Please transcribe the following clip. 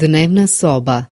Dnevna soba.